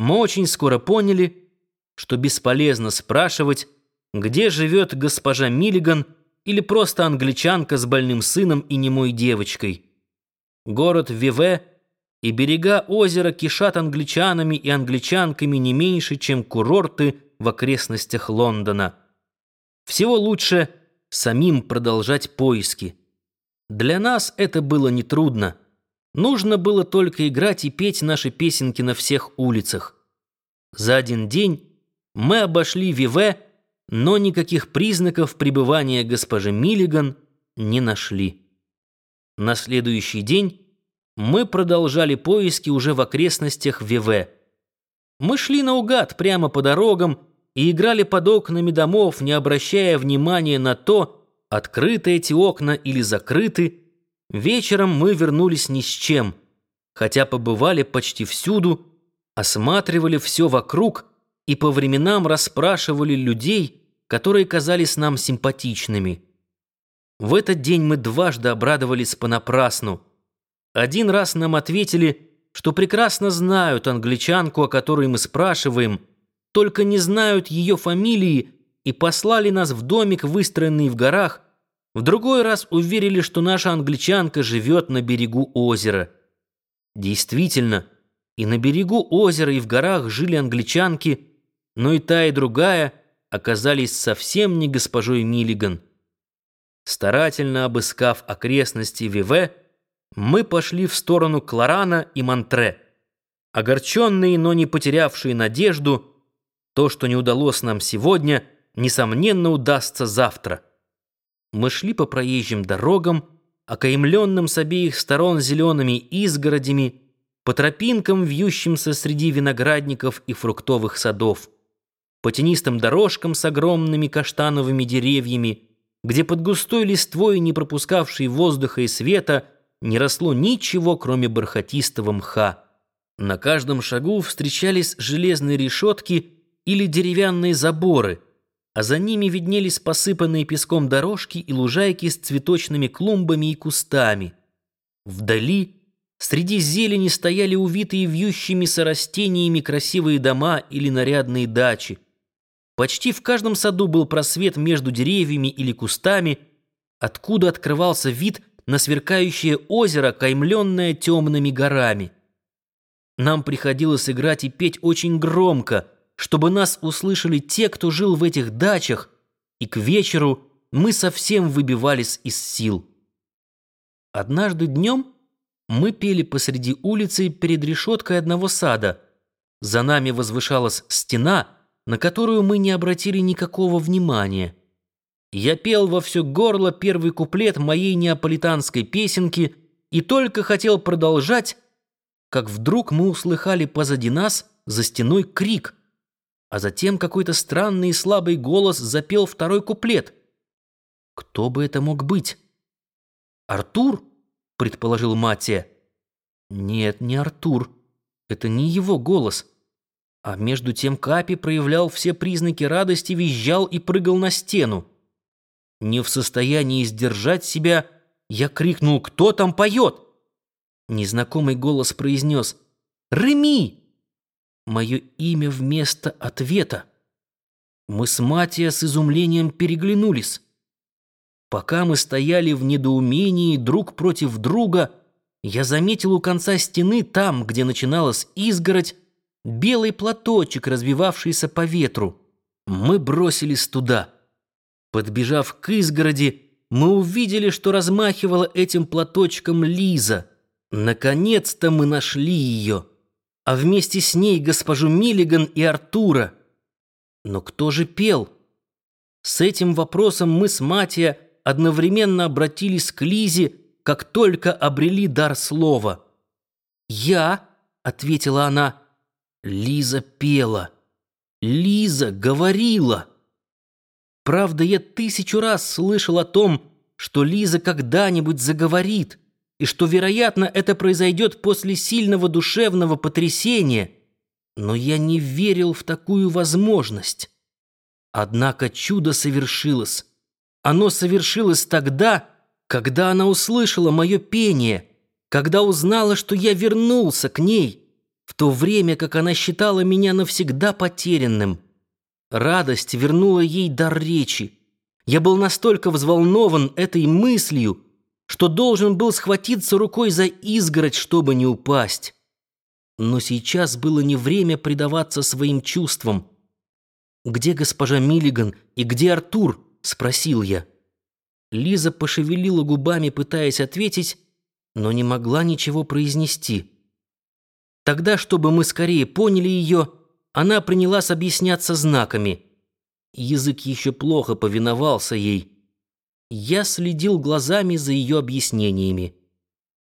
Мы очень скоро поняли, что бесполезно спрашивать, где живет госпожа Миллиган или просто англичанка с больным сыном и немой девочкой. Город Виве и берега озера кишат англичанами и англичанками не меньше, чем курорты в окрестностях Лондона. Всего лучше самим продолжать поиски. Для нас это было нетрудно. Нужно было только играть и петь наши песенки на всех улицах. За один день мы обошли Виве, но никаких признаков пребывания госпожи Миллиган не нашли. На следующий день мы продолжали поиски уже в окрестностях Виве. Мы шли наугад прямо по дорогам и играли под окнами домов, не обращая внимания на то, открыты эти окна или закрыты. Вечером мы вернулись ни с чем, хотя побывали почти всюду, осматривали все вокруг и по временам расспрашивали людей, которые казались нам симпатичными. В этот день мы дважды обрадовались понапрасну. Один раз нам ответили, что прекрасно знают англичанку, о которой мы спрашиваем, только не знают ее фамилии и послали нас в домик, выстроенный в горах. В другой раз уверили, что наша англичанка живет на берегу озера. Действительно, и на берегу озера, и в горах жили англичанки, но и та, и другая оказались совсем не госпожой Миллиган. Старательно обыскав окрестности Виве, мы пошли в сторону Кларана и Монтре. Огорченные, но не потерявшие надежду, то, что не удалось нам сегодня, несомненно, удастся завтра. Мы шли по проезжим дорогам, окаймленным с обеих сторон зелеными изгородями, по тропинкам, вьющимся среди виноградников и фруктовых садов, по тенистым дорожкам с огромными каштановыми деревьями, где под густой листвой, не пропускавшей воздуха и света, не росло ничего, кроме бархатистого мха. На каждом шагу встречались железные решетки или деревянные заборы, а за ними виднелись посыпанные песком дорожки и лужайки с цветочными клумбами и кустами. Вдали, среди зелени, стояли увитые вьющимися растениями красивые дома или нарядные дачи. Почти в каждом саду был просвет между деревьями или кустами, откуда открывался вид на сверкающее озеро, каймленное темными горами. Нам приходилось играть и петь очень громко, чтобы нас услышали те, кто жил в этих дачах, и к вечеру мы совсем выбивались из сил. Однажды днем мы пели посреди улицы перед решеткой одного сада. За нами возвышалась стена, на которую мы не обратили никакого внимания. Я пел во все горло первый куплет моей неаполитанской песенки и только хотел продолжать, как вдруг мы услыхали позади нас за стеной крик, а затем какой-то странный и слабый голос запел второй куплет. Кто бы это мог быть? Артур, предположил Матия. Нет, не Артур. Это не его голос. А между тем Капи проявлял все признаки радости, визжал и прыгал на стену. Не в состоянии сдержать себя, я крикнул «Кто там поет?» Незнакомый голос произнес «Реми!» Мое имя вместо ответа. Мы с Матия с изумлением переглянулись. Пока мы стояли в недоумении друг против друга, я заметил у конца стены, там, где начиналась изгородь, белый платочек, развивавшийся по ветру. Мы бросились туда. Подбежав к изгороди, мы увидели, что размахивала этим платочком Лиза. Наконец-то мы нашли ее, а вместе с ней госпожу Миллиган и Артура. Но кто же пел? С этим вопросом мы с Матия одновременно обратились к Лизе, как только обрели дар слова. «Я», — ответила она, — «Лиза пела, Лиза говорила». Правда, я тысячу раз слышал о том, что Лиза когда-нибудь заговорит, и что, вероятно, это произойдет после сильного душевного потрясения, но я не верил в такую возможность. Однако чудо совершилось. Оно совершилось тогда, когда она услышала мое пение, когда узнала, что я вернулся к ней. в то время как она считала меня навсегда потерянным. Радость вернула ей дар речи. Я был настолько взволнован этой мыслью, что должен был схватиться рукой за изгородь, чтобы не упасть. Но сейчас было не время предаваться своим чувствам. «Где госпожа Миллиган и где Артур?» — спросил я. Лиза пошевелила губами, пытаясь ответить, но не могла ничего произнести. Тогда, чтобы мы скорее поняли ее, она принялась объясняться знаками. Язык еще плохо повиновался ей. Я следил глазами за ее объяснениями.